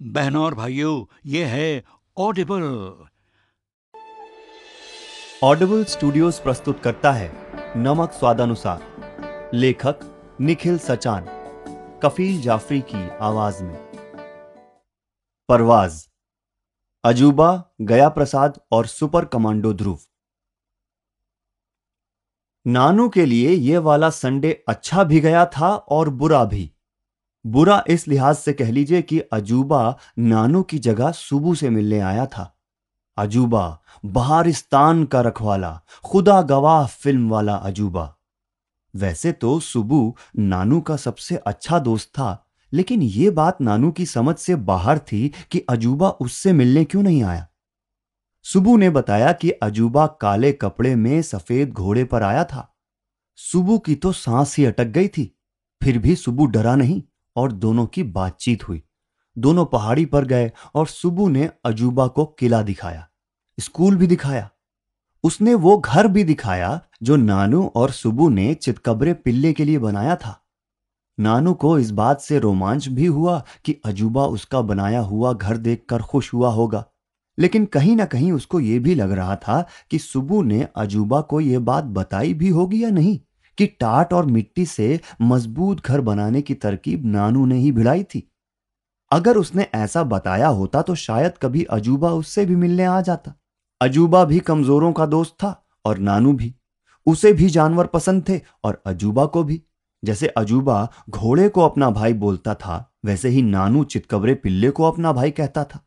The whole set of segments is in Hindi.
बहनों और भाइयों, ये है ऑडिबल ऑडिबल स्टूडियोज प्रस्तुत करता है नमक स्वादानुसार। लेखक निखिल सचान, कफील जाफरी की आवाज़ में। परवाज, अजूबा गया प्रसाद और सुपर कमांडो ध्रुव। नानू के लिए यह वाला संडे अच्छा भी गया था और बुरा भी। बुरा इस लिहाज से कह लीजिए कि अजूबा नानू की जगह सुबू से मिलने आया था। अजूबा, बहारिस्तान का रखवाला, खुदा गवाह फ़िल्म वाला अजूबा। वैसे तो सुबू नानू का सबसे अच्छा दोस्त था, लेकिन यह बात नानू की समझ से बाहर थी कि अजूबा उससे मिलने क्यों नहीं आया। सुबू ने बताया कि अजूबा काले कपड़े में सफ़ेद घोड़े पर आया था। सुबू की तो सांस ही अटक गई थी, फिर भी सुबू डरा नहीं। और दोनों की बातचीत हुई। दोनों पहाड़ी पर गए और सुबु ने अजूबा को किला दिखाया। स्कूल भी दिखाया। उसने वो घर भी दिखाया जो नानू और सुबु ने चितकबरे पिल्ले के लिए बनाया था। नानू को इस बात से रोमांच भी हुआ कि अजूबा उसका बनाया हुआ घर देखकर खुश हुआ होगा। लेकिन कहीं ना कहीं उसको यह भी लग रहा था कि सुबु ने अजूबा को यह बात बताई भी होगी या नहीं। कि टाट और मिट्टी से मज़बूत घर बनाने की तरकीब नानू ने ही भिड़ाई थी। अगर उसने ऐसा बताया होता तो शायद कभी अजूबा उससे भी मिलने आ जाता। अजूबा भी कमजोरों का दोस्त था और नानू भी। उसे भी जानवर पसंद थे और अजूबा को भी। जैसे अजूबा घोड़े को अपना भाई बोलता था, वैसे ही नानू चितकबरे पिल्ले को अपना भाई कहता था।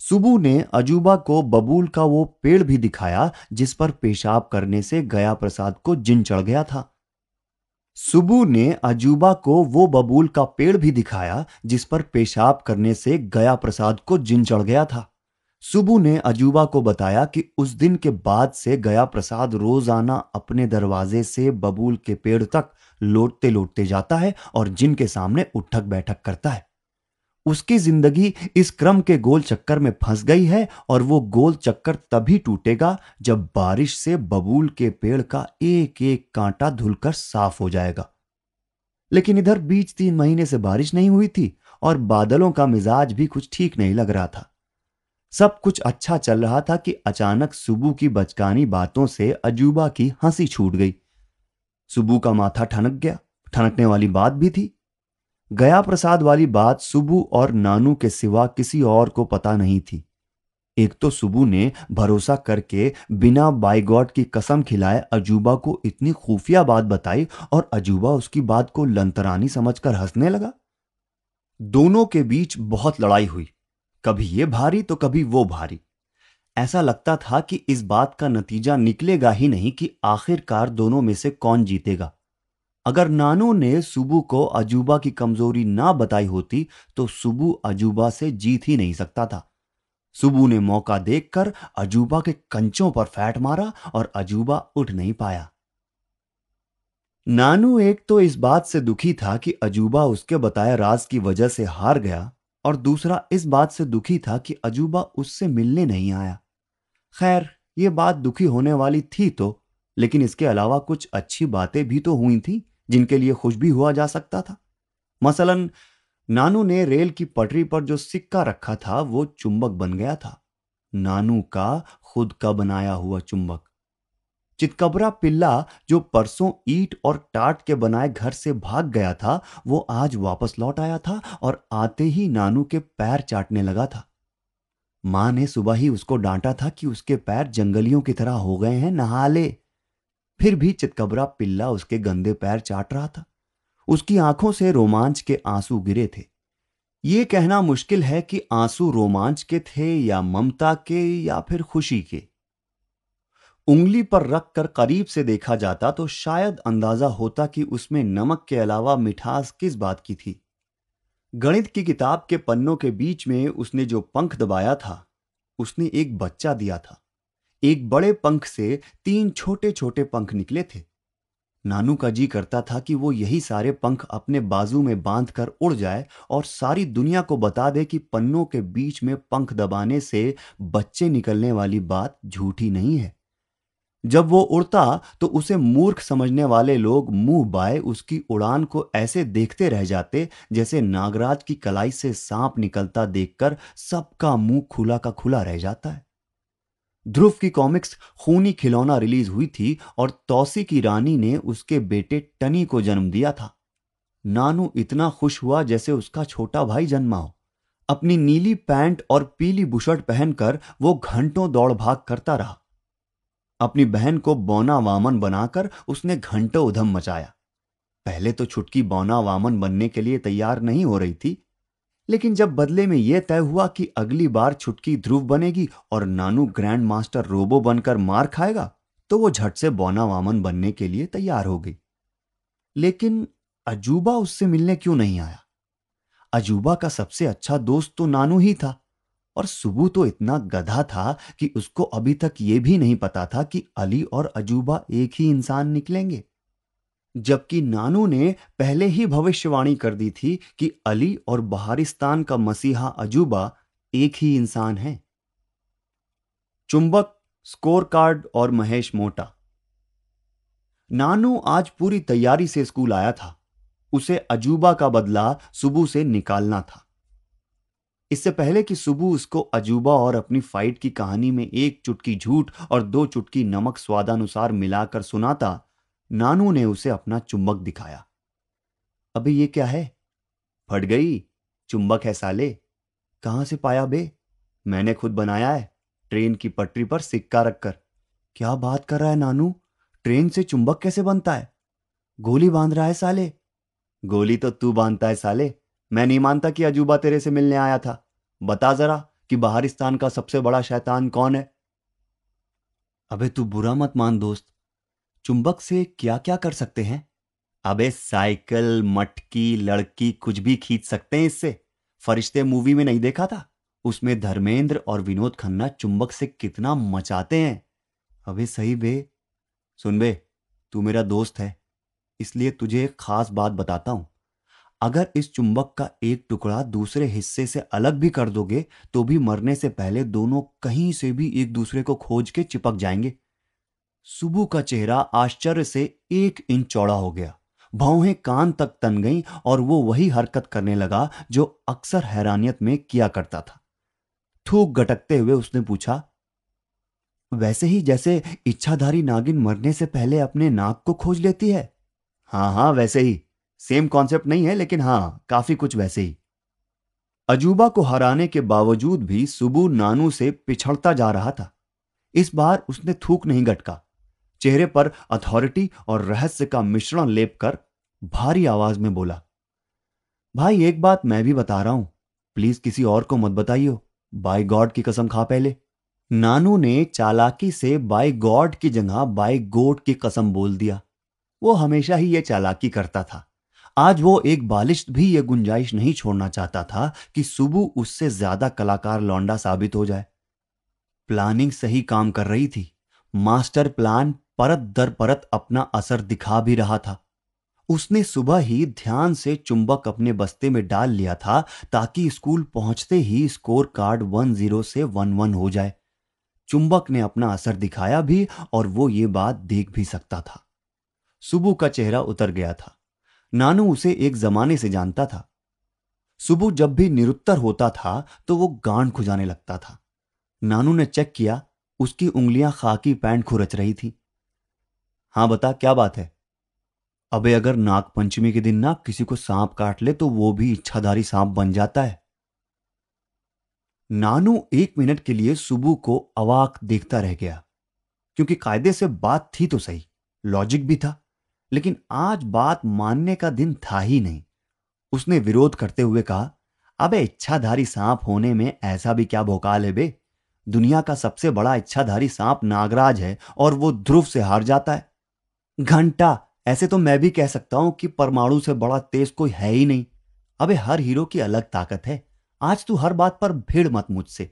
सुबू ने अजूबा को बबूल का वो पेड़ भी दिखाया जिस पर पेशाब करने से गया प्रसाद को जिन चढ़ गया था। सुबू ने अजूबा को वो बबूल का पेड़ भी दिखाया, जिस पर पेशाब करने से गया प्रसाद को जिन चढ़ गया था। सुबु ने अजूबा को बताया कि उस दिन के बाद से गया प्रसाद रोज़ाना अपने दरवाजे से बबूल के पेड़ तक लौटते लौटते जाता है और जिन के सामने उठक बैठक करता है। उसकी ज़िंदगी इस क्रम के गोल चक्कर में फंस गई है और वो गोल चक्कर तभी टूटेगा जब बारिश से बबूल के पेड़ का एक एक कांटा धुलकर साफ़ हो जाएगा। लेकिन इधर बीच तीन महीने से बारिश नहीं हुई थी और बादलों का मिजाज भी कुछ ठीक नहीं लग रहा था। सब कुछ अच्छा चल रहा था कि अचानक सुबू की बचकानी बातों से अजूबा की हँसी छूट गई। सुबू का माथा ठनक गया, ठनकने वाली बात भी थी। गया प्रसाद वाली बात सुबु और नानू के सिवा किसी और को पता नहीं थी। एक तो सुबु ने भरोसा करके बिना बाईगॉड की कसम खिलाए अजूबा को इतनी खुफिया बात बताई और अजूबा उसकी बात को लंतरानी समझकर हंसने लगा। दोनों के बीच बहुत लड़ाई हुई। कभी ये भारी तो कभी वो भारी। ऐसा लगता था कि इस बात का नतीजा निकलेगा ही नहीं कि आखिरकार दोनों में से कौन जीतेगा। अगर नानू ने सुबू को अजूबा की कमज़ोरी ना बताई होती तो सुबू अजूबा से जीत ही नहीं सकता था। सुबू ने मौका देखकर अजूबा के कंचों पर फैट मारा और अजूबा उठ नहीं पाया। नानू एक तो इस बात से दुखी था कि अजूबा उसके बताए राज की वजह से हार गया और दूसरा इस बात से दुखी था कि अजूबा उससे मिलने नहीं आया। खैर, ये बात दुखी होने वाली थी तो लेकिन इसके अलावा कुछ अच्छी बातें भी तो हुई थी। जिनके लिए खुश भी हुआ जा सकता था। मसलन, नानू ने रेल की पटरी पर जो सिक्का रखा था, वो चुंबक बन गया था। नानू का खुद का बनाया हुआ चुंबक। चितकबरा पिल्ला, जो परसों ईट और टाट के बनाए घर से भाग गया था, वो आज वापस लौट आया था और आते ही नानू के पैर चाटने लगा था। माँ ने सुबह ही उसको डांटा था कि उसके पैर जंगलियों की तरह हो गए हैं, नहा ले। फिर भी चितकबरा पिल्ला उसके गंदे पैर चाट रहा था। उसकी आँखों से रोमांच के आँसू गिरे थे। ये कहना मुश्किल है कि आँसू रोमांच के थे या ममता के या फिर खुशी के। उंगली पर रखकर करीब से देखा जाता तो शायद अंदाज़ा होता कि उसमें नमक के अलावा मिठास किस बात की थी। गणित की किताब के पन्नों के बीच में उसने जो पंख दबाया था, उसने एक बच्चा दिया था। एक बड़े पंख से तीन छोटे छोटे पंख निकले थे। नानू का जी करता था कि वो यही सारे पंख अपने बाजू में बाँध कर उड़ जाए और सारी दुनिया को बता दे कि पन्नों के बीच में पंख दबाने से बच्चे निकलने वाली बात झूठी नहीं है। जब वो उड़ता तो उसे मूर्ख समझने वाले लोग मुँह बाए उसकी उड़ान को ऐसे देखते रह जाते जैसे नागराज की कलाई से सांप निकलता देखकर सबका मुँह खुला का खुला रह जाता है। ध्रुव की कॉमिक्स खूनी खिलौना रिलीज़ हुई थी और तौसी की रानी ने उसके बेटे टनी को जन्म दिया था। नानू इतना खुश हुआ जैसे उसका छोटा भाई जन्मा हो। अपनी नीली पैंट और पीली बुशर्ट पहनकर वो घंटों दौड़ भाग करता रहा। अपनी बहन को बौना वामन बनाकर उसने घंटों उधम मचाया। पहले तो छुटकी बौना वामन बनने के लिए तैयार नहीं हो रही थी लेकिन जब बदले में यह तय हुआ कि अगली बार छुटकी ध्रुव बनेगी और नानू ग्रैंड मास्टर रोबो बनकर मार खाएगा तो वो झट से बौना वामन बनने के लिए तैयार हो गई। लेकिन अजूबा उससे मिलने क्यों नहीं आया? अजूबा का सबसे अच्छा दोस्त तो नानू ही था, और सुबू तो इतना गधा था कि उसको अभी तक यह भी नहीं पता था कि अली और अजूबा एक ही इंसान निकलेंगे। जबकि नानू ने पहले ही भविष्यवाणी कर दी थी कि अली और बहारिस्तान का मसीहा अजूबा एक ही इंसान है। चुंबक स्कोर कार्ड और महेश मोटा। नानू आज पूरी तैयारी से स्कूल आया था। उसे अजूबा का बदला सुबह से निकालना था। इससे पहले कि सुबह उसको अजूबा और अपनी फाइट की कहानी में एक चुटकी झूठ और दो चुटकी नमक स्वादानुसार मिलाकर सुनाता नानू ने उसे अपना चुंबक दिखाया। अबे, ये क्या है? फट गई। चुंबक है साले। कहाँ से पाया बे? मैंने खुद बनाया है। ट्रेन की पटरी पर सिक्का रखकर। क्या बात कर रहा है नानू? ट्रेन से चुंबक कैसे बनता है? गोली बाँध रहा है साले। गोली तो तू बांधता है साले। मैं नहीं मानता कि अजूबा तेरे से मिलने आया था। बता जरा कि बहारिस्तान का सबसे बड़ा शैतान कौन है? अबे, तू बुरा मत मान दोस्त। चुंबक से क्या क्या कर सकते हैं? अबे साइकिल, मटकी, लड़की कुछ भी खींच सकते हैं इससे। फरिश्ते मूवी में नहीं देखा था? उसमें धर्मेंद्र और विनोद खन्ना चुंबक से कितना मचाते हैं। अबे सही बे। सुन बे, तू मेरा दोस्त है, इसलिए तुझे एक खास बात बताता हूँ। अगर इस चुंबक का एक टुकड़ा दूसरे हिस्से से अलग भी कर दोगे तो भी मरने से पहले दोनों कहीं से भी एक दूसरे को खोज के चिपक जाएँगे। सुबह का चेहरा आश्चर्य से एक इंच चौड़ा हो गया। भौहें कान तक तन गईं और वो वही हरकत करने लगा जो अक्सर हैरानियत में किया करता था। थूक गटकते हुए उसने पूछा, वैसे ही जैसे इच्छाधारी नागिन मरने से पहले अपने नाक को खोज लेती है? हाँ हाँ वैसे ही। सेम कॉन्सेप्ट नहीं है, लेकिन हाँ काफ़ी कुछ वैसे ही। अजूबा को हराने के बावजूद भी सुबू नानू से पिछड़ता जा रहा था। इस बार उसने थूक नहीं गटका। चेहरे पर अथॉरिटी और रहस्य का मिश्रण लेप कर भारी आवाज़ में बोला, भाई, एक बात मैं भी बता रहा हूँ। प्लीज़ किसी और को मत बताइयो। बाय गॉड की कसम खा पहले। नानू ने चालाकी से बाय गॉड की जगह बाय गोड की कसम बोल दिया। वो हमेशा ही यह चालाकी करता था। आज वो एक बालिश भी ये गुंजाइश नहीं छोड़ना चाहता था कि सुबह उससे ज़्यादा कलाकार लौंडा साबित हो जाए। प्लानिंग सही काम कर रही थी। मास्टर प्लान परत दर परत अपना असर दिखा भी रहा था। उसने सुबह ही ध्यान से चुंबक अपने बस्ते में डाल लिया था ताकि स्कूल पहुँचते ही स्कोर कार्ड वन ज़ीरो से वन वन हो जाए। चुंबक ने अपना असर दिखाया भी और वो ये बात देख भी सकता था। सुबह का चेहरा उतर गया था। नानू उसे एक जमाने से जानता था। सुबह जब भी निरुत्तर होता था तो वो गांड खुजाने लगता था। नानू ने चेक किया उसकी उंगलियाँ खाकी पैंट खुरच रही थी। हाँ बता, क्या बात है? अबे अगर नाग पंचमी के दिन ना किसी को सांप काट ले तो वो भी इच्छाधारी सांप बन जाता है। नानू एक मिनट के लिए सुबह को अवाक देखता रह गया, क्योंकि कायदे से बात थी तो सही, लॉजिक भी था, लेकिन आज बात मानने का दिन था ही नहीं। उसने विरोध करते हुए कहा, अबे इच्छाधारी सांप होने में ऐसा भी क्या भोकाल है बे? दुनिया का सबसे बड़ा इच्छाधारी सांप नागराज है और वो ध्रुव से हार जाता है। घंटा, ऐसे तो मैं भी कह सकता हूँ कि परमाणु से बड़ा तेज कोई है ही नहीं। अबे हर हीरो की अलग ताकत है। आज तू हर बात पर भीड़ मत मुझसे।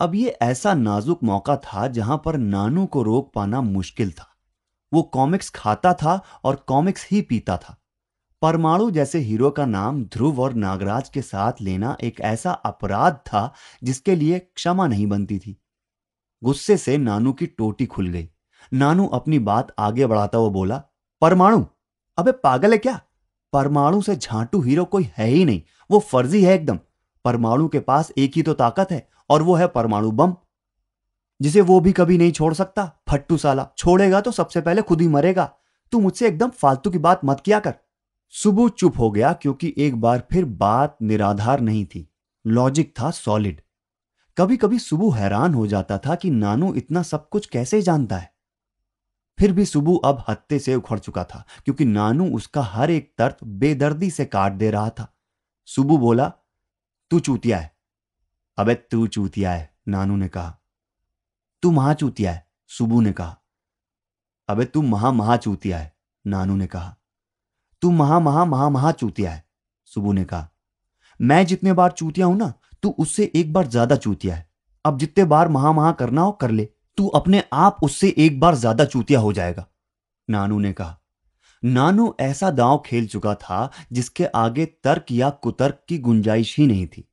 अब ये ऐसा नाजुक मौका था जहाँ पर नानू को रोक पाना मुश्किल था। वो कॉमिक्स खाता था और कॉमिक्स ही पीता था। परमाणु जैसे हीरो का नाम ध्रुव और नागराज के साथ लेना एक ऐसा अपराध था जिसके लिए क्षमा नहीं बनती थी। गुस्से से नानू की टोटी खुल गई। नानू अपनी बात आगे बढ़ाता हुआ बोला, परमाणु, अबे पागल है क्या? परमाणु से झांटू हीरो कोई है ही नहीं। वो फर्जी है एकदम। परमाणु के पास एक ही तो ताकत है और वो है परमाणु बम। जिसे वो भी कभी नहीं छोड़ सकता। फट्टू साला, छोड़ेगा तो सबसे पहले खुद ही मरेगा। तू मुझसे एकदम फालतू की बात मत किया कर। सुबह चुप हो गया क्योंकि एक बार फिर बात निराधार नहीं थी। लॉजिक था सॉलिड कभी कभी सुबह हैरान हो जाता था कि नानू इतना सब कुछ कैसे जानता है। फिर भी सुबह अब हत्ते से उखड़ चुका था क्योंकि नानू उसका हर एक तर्क बेदर्दी से काट दे रहा था। सुबह बोला, तू चूतिया है। अबे तू चूतिया है, नानू ने कहा। तू महाचूतिया है सुबू ने कहा। अबे तू महा महाचूतिया है, नानू ने कहा। तू महा महा महा महा चूतिया है, सुबू ने कहा। मैं जितने बार चूतिया हूँ ना, तू उससे एक बार ज़्यादा चूतिया है। अब जितने बार महा महा करना हो, कर ले। तू अपने आप उससे एक बार ज़्यादा चूतिया हो जाएगा, नानू ने कहा। नानू ऐसा दांव खेल चुका था, जिसके आगे तर्क या कुतर्क की गुंजाइश ही नहीं थी।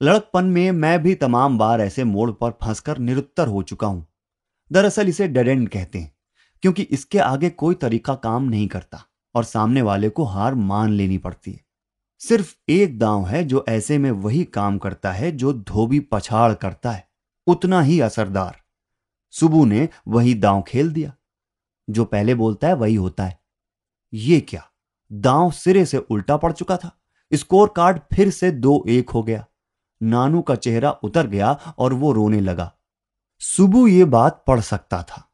लड़कपन में मैं भी तमाम बार ऐसे मोड़ पर फंसकर निरुत्तर हो चुका हूँ। दरअसल इसे डेड एंड कहते हैं, क्योंकि इसके आगे कोई तरीका काम नहीं करता। और सामने वाले को हार मान लेनी पड़ती है। सिर्फ़ एक दांव है जो ऐसे में वही काम करता है जो धोबी पछाड़ करता है। उतना ही असरदार। सुबू ने वही दांव खेल दिया। जो पहले बोलता है वही होता है। ये क्या? दांव सिरे से उल्टा पड़ चुका था। स्कोर कार्ड फिर से दो एक हो गया। नानू का चेहरा उतर गया और वो रोने लगा। सुबू ये बात पढ़ सकता था।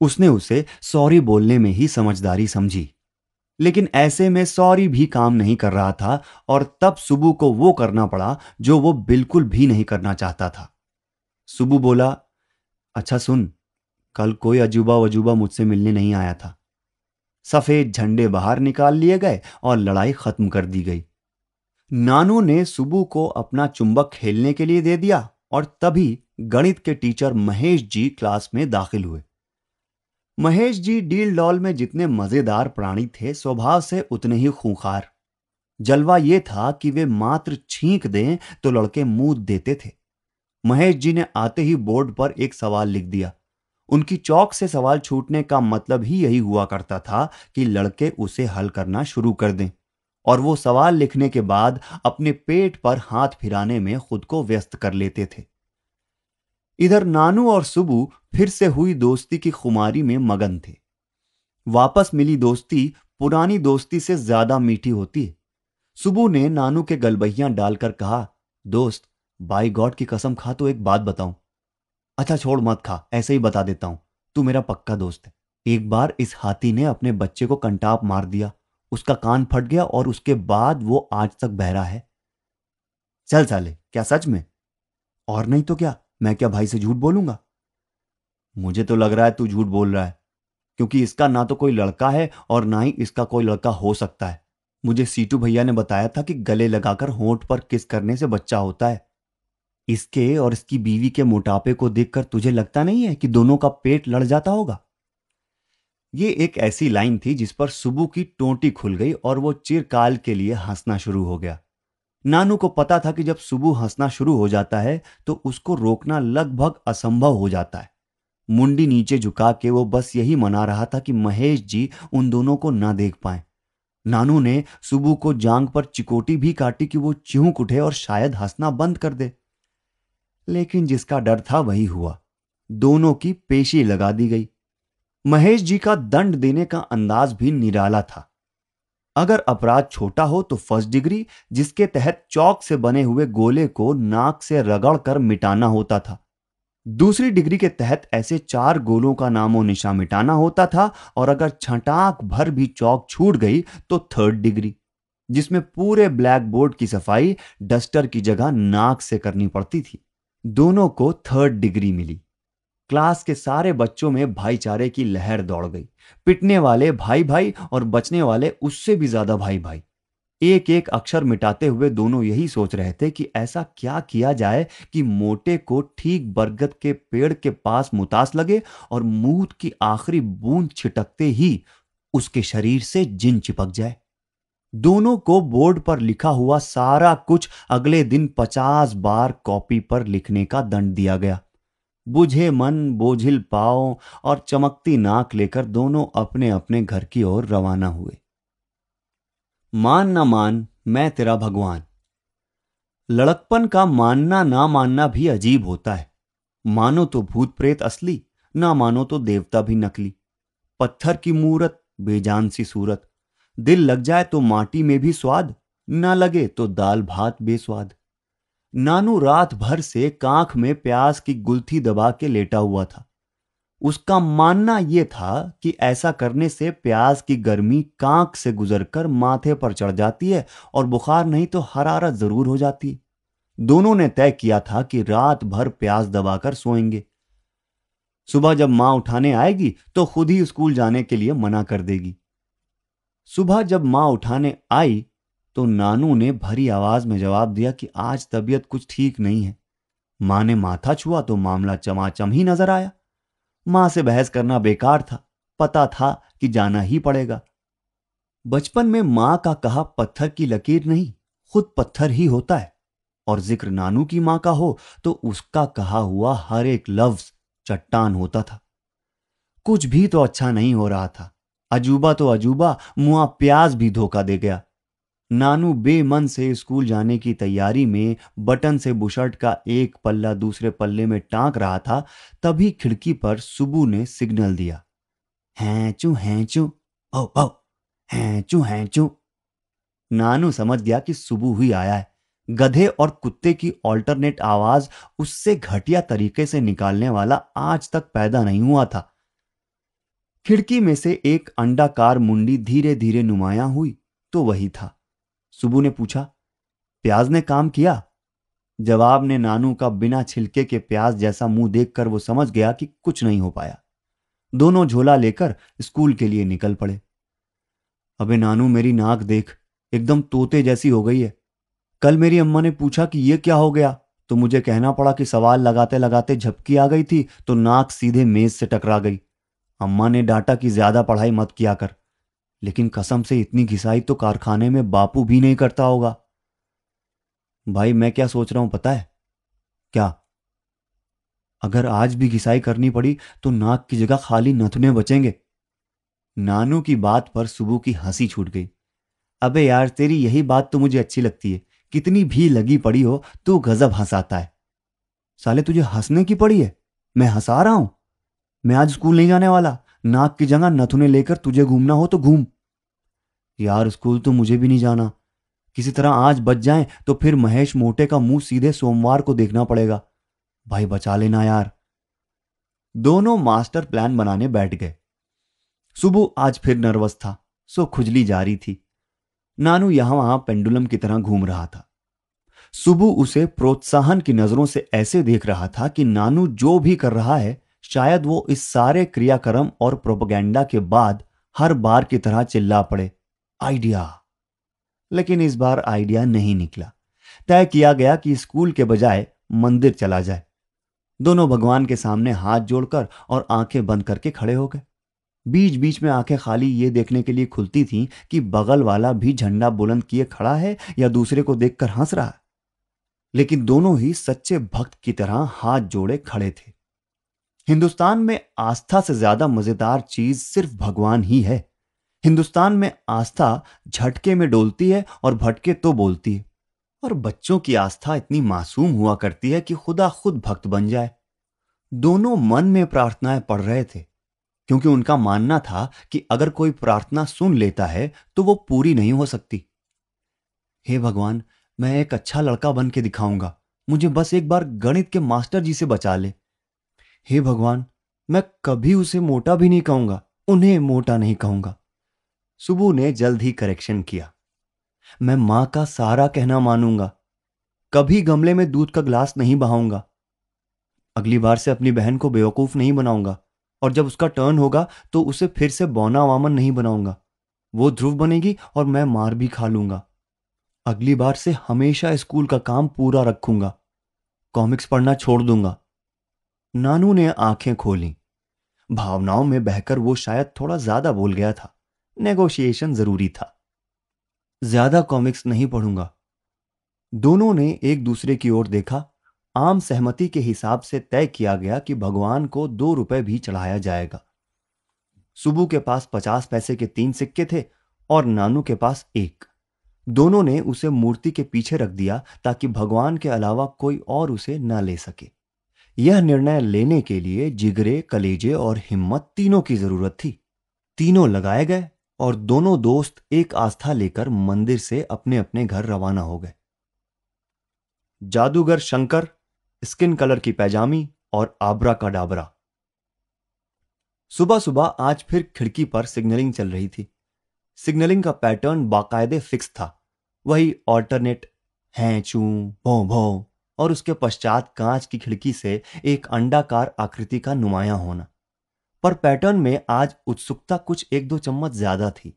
उसने उसे सॉरी बोलने में ही समझदारी समझी। लेकिन ऐसे में सॉरी भी काम नहीं कर रहा था और तब सुबू को वो करना पड़ा जो वो बिल्कुल भी नहीं करना चाहता था। सुबू बोला अच्छा सुन, कल कोई अजूबा वजूबा मुझसे मिलने नहीं आया था। सफ़ेद झंडे बाहर निकाल लिए गए और लड़ाई खत्म कर दी गई। नानू ने सुबू को अपना चुंबक खेलने के लिए दे दिया और तभी गणित के टीचर महेश जी क्लास में दाखिल हुए। महेश जी डील डॉल में जितने मज़ेदार प्राणी थे, स्वभाव से उतने ही खूंखार। जलवा यह था कि वे मात्र छींक दें तो लड़के मुँह देते थे। महेश जी ने आते ही बोर्ड पर एक सवाल लिख दिया। उनकी चौक से सवाल छूटने का मतलब ही यही हुआ करता था कि लड़के उसे हल करना शुरू कर दें और वो सवाल लिखने के बाद अपने पेट पर हाथ फिराने में खुद को व्यस्त कर लेते थे। इधर नानू और सुबू फिर से हुई दोस्ती की खुमारी में मगन थे। वापस मिली दोस्ती, पुरानी दोस्ती से ज़्यादा मीठी होती है। ने नानू के गलबहियाँ डालकर कहा, दोस्त, बाई गॉड की कसम खा तो एक बात बताऊँ। अच्छा छोड़ मत खा, ऐसे ही बता देता हूँ। तू मेरा पक्का दोस्त है। एक बार इस हाथी ने अपने बच्चे को कंटाप मार दिया। उसका कान फट गया और उसके बाद वो आज तक बहरा है। चल साले, क्या सच में? और नहीं तो क्या? मैं क्या भाई से झूठ बोलूँगा? मुझे तो लग रहा है तू झूठ बोल रहा है, क्योंकि इसका ना तो कोई लड़का है और ना ही इसका कोई लड़का हो सकता है। मुझे सीटू भैया ने बताया था कि गले लगाकर होंठ पर किस करने से बच्चा होता है। इसके और इसकी बीवी के मोटापे को देखकर तुझे लगता नहीं है कि दोनों का पेट लड़ जाता होगा? ये एक ऐसी लाइन थी जिस पर सुबु की टोटी खुल गई और वो चिरकाल के लिए हंसना शुरू हो गया। नानू को पता था कि जब सुबु हंसना शुरू हो जाता है तो उसको रोकना लगभग असंभव हो जाता है। मुंडी नीचे झुका के वो बस यही मना रहा था कि महेश जी उन दोनों को ना देख पाए। नानू ने सुबु को जांग पर चिकोटी भी काटी कि वो चिहूक उठे और शायद हंसना बंद कर दे। लेकिन जिसका डर था वही हुआ। दोनों की पेशी लगा दी गई। महेश जी का दंड देने का अंदाज भी निराला था। अगर अपराध छोटा हो तो फ़र्स्ट डिग्री, जिसके तहत चौक से बने हुए गोले को नाक से रगड़ कर मिटाना होता था। दूसरी डिग्री के तहत ऐसे चार गोलों का नामो निशा मिटाना होता था और अगर छटाक भर भी चौक छूट गई तो थर्ड डिग्री, जिसमें पूरे ब्लैक बोर्ड की सफ़ाई डस्टर की जगह नाक से करनी पड़ती थी। दोनों को थर्ड डिग्री मिली। क्लास के सारे बच्चों में भाईचारे की लहर दौड़ गई। पिटने वाले भाई भाई और बचने वाले उससे भी ज़्यादा भाई भाई एक एक अक्षर मिटाते हुए दोनों यही सोच रहे थे कि ऐसा क्या किया जाए कि मोटे को ठीक बरगद के पेड़ के पास मुतास लगे और मूत की आखिरी बूंद छिटकते ही उसके शरीर से जिन चिपक जाए। दोनों को बोर्ड पर लिखा हुआ सारा कुछ अगले दिन पचास बार कॉपी पर लिखने का दंड दिया गया। बुझे मन, बोझिल पाओ और चमकती नाक लेकर दोनों अपने अपने घर की ओर रवाना हुए। मान ना मान, मैं तेरा भगवान। लड़कपन का मानना ना मानना भी अजीब होता है। मानो तो भूत प्रेत असली, ना मानो तो देवता भी नकली। पत्थर की मूरत, बेजान सी सूरत। दिल लग जाए तो माटी में भी स्वाद, ना लगे तो दाल भात बेस्वाद। नानू रात भर से कांख में प्यास की गुलथी दबा के लेटा हुआ था। उसका मानना यह था कि ऐसा करने से प्याज की गर्मी कांक से गुजरकर माथे पर चढ़ जाती है और बुखार नहीं तो हरारत ज़रूर हो जाती है। दोनों ने तय किया था कि रात भर प्याज दबाकर सोएँगे। सुबह जब माँ उठाने आएगी तो खुद ही स्कूल जाने के लिए मना कर देगी। सुबह जब माँ उठाने आई तो नानू ने भरी आवाज़ में जवाब दिया कि आज तबीयत कुछ ठीक नहीं है। माँ ने माथा छुआ तो मामला चमाचम ही नज़र आया। माँ से बहस करना बेकार था, पता था कि जाना ही पड़ेगा। बचपन में माँ का कहा पत्थर की लकीर नहीं, खुद पत्थर ही होता है। और ज़िक्र नानू की माँ का हो तो उसका कहा हुआ हर एक लफ्ज चट्टान होता था। कुछ भी तो अच्छा नहीं हो रहा था। अजूबा तो अजूबा, मुआ प्याज भी धोखा दे गया। नानू बेमन से स्कूल जाने की तैयारी में बटन से बुशर्ट का एक पल्ला दूसरे पल्ले में टांक रहा था, तभी खिड़की पर सुबू ने सिग्नल दिया। हैचू हैचू, ओ ओ, हैचू हैचू। नानू समझ गया कि सुबू ही आया है। गधे और कुत्ते की ऑल्टरनेट आवाज़ उससे घटिया तरीके से निकालने वाला आज तक पैदा नहीं हुआ था। खिड़की में से एक अंडाकार मुंडी धीरे धीरे नुमाया हुई तो वही था। सुबू ने पूछा, प्याज ने काम किया? जवाब ने नानू का बिना छिलके के प्याज जैसा मुँह देखकर वो समझ गया कि कुछ नहीं हो पाया। दोनों झोला लेकर स्कूल के लिए निकल पड़े। अबे नानू, मेरी नाक देख, एकदम तोते जैसी हो गई है। कल मेरी अम्मा ने पूछा कि ये क्या हो गया? तो मुझे कहना पड़ा कि सवाल लगाते लगाते झपकी आ गई थी तो नाक सीधे मेज से टकरा गई। अम्मा ने डांटा कि ज़्यादा पढ़ाई मत किया कर। लेकिन कसम से इतनी घिसाई तो कारखाने में बापू भी नहीं करता होगा। भाई, मैं क्या सोच रहा हूँ, पता है? क्या? अगर आज भी घिसाई करनी पड़ी तो नाक की जगह खाली नथुने बचेंगे। नानू की बात पर सुबह की हँसी छूट गई। अबे यार, तेरी यही बात तो मुझे अच्छी लगती है। कितनी भी लगी पड़ी हो, तू गजब हंसाता है। साले, तुझे हंसने की पड़ी है? मैं हंसा रहा हूँ? मैं आज स्कूल नहीं जाने वाला। नाक की जगह नथुने लेकर तुझे घूमना हो तो घूम। यार, स्कूल तो मुझे भी नहीं जाना। किसी तरह आज बच जाए तो फिर महेश मोटे का मुँह सीधे सोमवार को देखना पड़ेगा। भाई, बचा लेना यार। दोनों मास्टर प्लान बनाने बैठ गए। सुबह आज फिर नर्वस था, सो खुजली जारी थी। नानू यहाँ वहाँ पेंडुलम की तरह घूम रहा था। सुबह उसे प्रोत्साहन की नज़रों से ऐसे देख रहा था कि नानू जो भी कर रहा है शायद वो इस सारे क्रियाक्रम और प्रोपगेंडा के बाद हर बार की तरह चिल्ला पड़े, आइडिया! लेकिन इस बार आइडिया नहीं निकला। तय किया गया कि स्कूल के बजाय मंदिर चला जाए। दोनों भगवान के सामने हाथ जोड़कर और आँखें बंद करके खड़े हो गए। बीच बीच में आँखें खाली ये देखने के लिए खुलती थीं कि बगल वाला भी झंडा बुलंद किए खड़ा है या दूसरे को देखकर हंस रहा है। लेकिन दोनों ही सच्चे भक्त की तरह हाथ जोड़े खड़े थे। हिंदुस्तान में आस्था से ज़्यादा मज़ेदार चीज़ सिर्फ़ भगवान ही है। हिंदुस्तान में आस्था झटके में डोलती है और भटके तो बोलती है। और बच्चों की आस्था इतनी मासूम हुआ करती है कि खुदा खुद भक्त बन जाए। दोनों मन में प्रार्थनाएँ पढ़ रहे थे, क्योंकि उनका मानना था कि अगर कोई प्रार्थना सुन लेता है तो वो पूरी नहीं हो सकती। हे भगवान, मैं एक अच्छा लड़का बन के दिखाऊँगा। मुझे बस एक बार गणित के मास्टर जी से बचा ले। हे भगवान, मैं कभी उसे मोटा भी नहीं कहूँगा, उन्हें मोटा नहीं कहूँगा। सुबह ने जल्द ही करेक्शन किया। मैं माँ का सारा कहना मानूँगा। कभी गमले में दूध का ग्लास नहीं बहाऊँगा। अगली बार से अपनी बहन को बेवकूफ़ नहीं बनाऊँगा, और जब उसका टर्न होगा तो उसे फिर से बौना वामन नहीं बनाऊँगा। वो ध्रुव बनेगी और मैं मार भी खा लूँगा। अगली बार से हमेशा स्कूल का काम पूरा रखूँगा। कॉमिक्स पढ़ना छोड़ दूँगा। नानू ने आँखें खोली। भावनाओं में बहकर वो शायद थोड़ा ज़्यादा बोल गया था। नेगोशिएशन ज़रूरी था। ज़्यादा कॉमिक्स नहीं पढ़ूँगा। दोनों ने एक दूसरे की ओर देखा। आम सहमति के हिसाब से तय किया गया कि भगवान को दो रुपए भी चढ़ाया जाएगा। सुबू के पास पचास पैसे के तीन सिक्के थे और नानू के पास एक। दोनों ने उसे मूर्ति के पीछे रख दिया ताकि भगवान के अलावा कोई और उसे न ले सके। यह निर्णय लेने के लिए जिगरे, कलेजे और हिम्मत तीनों की ज़रूरत थी। तीनों लगाए गए और दोनों दोस्त एक आस्था लेकर मंदिर से अपने अपने घर रवाना हो गए। जादूगर शंकर, स्किन कलर की पैजामी और आबरा का डाबरा। सुबह सुबह आज फिर खिड़की पर सिग्नलिंग चल रही थी। सिग्नलिंग का पैटर्न बाकायदे फिक्स था। वही ऑल्टरनेट हैं, चू, भो भो और उसके पश्चात कांच की खिड़की से एक अंडाकार आकृति का नुमाया होना। पर पैटर्न में आज उत्सुकता कुछ एक दो चम्मच ज़्यादा थी।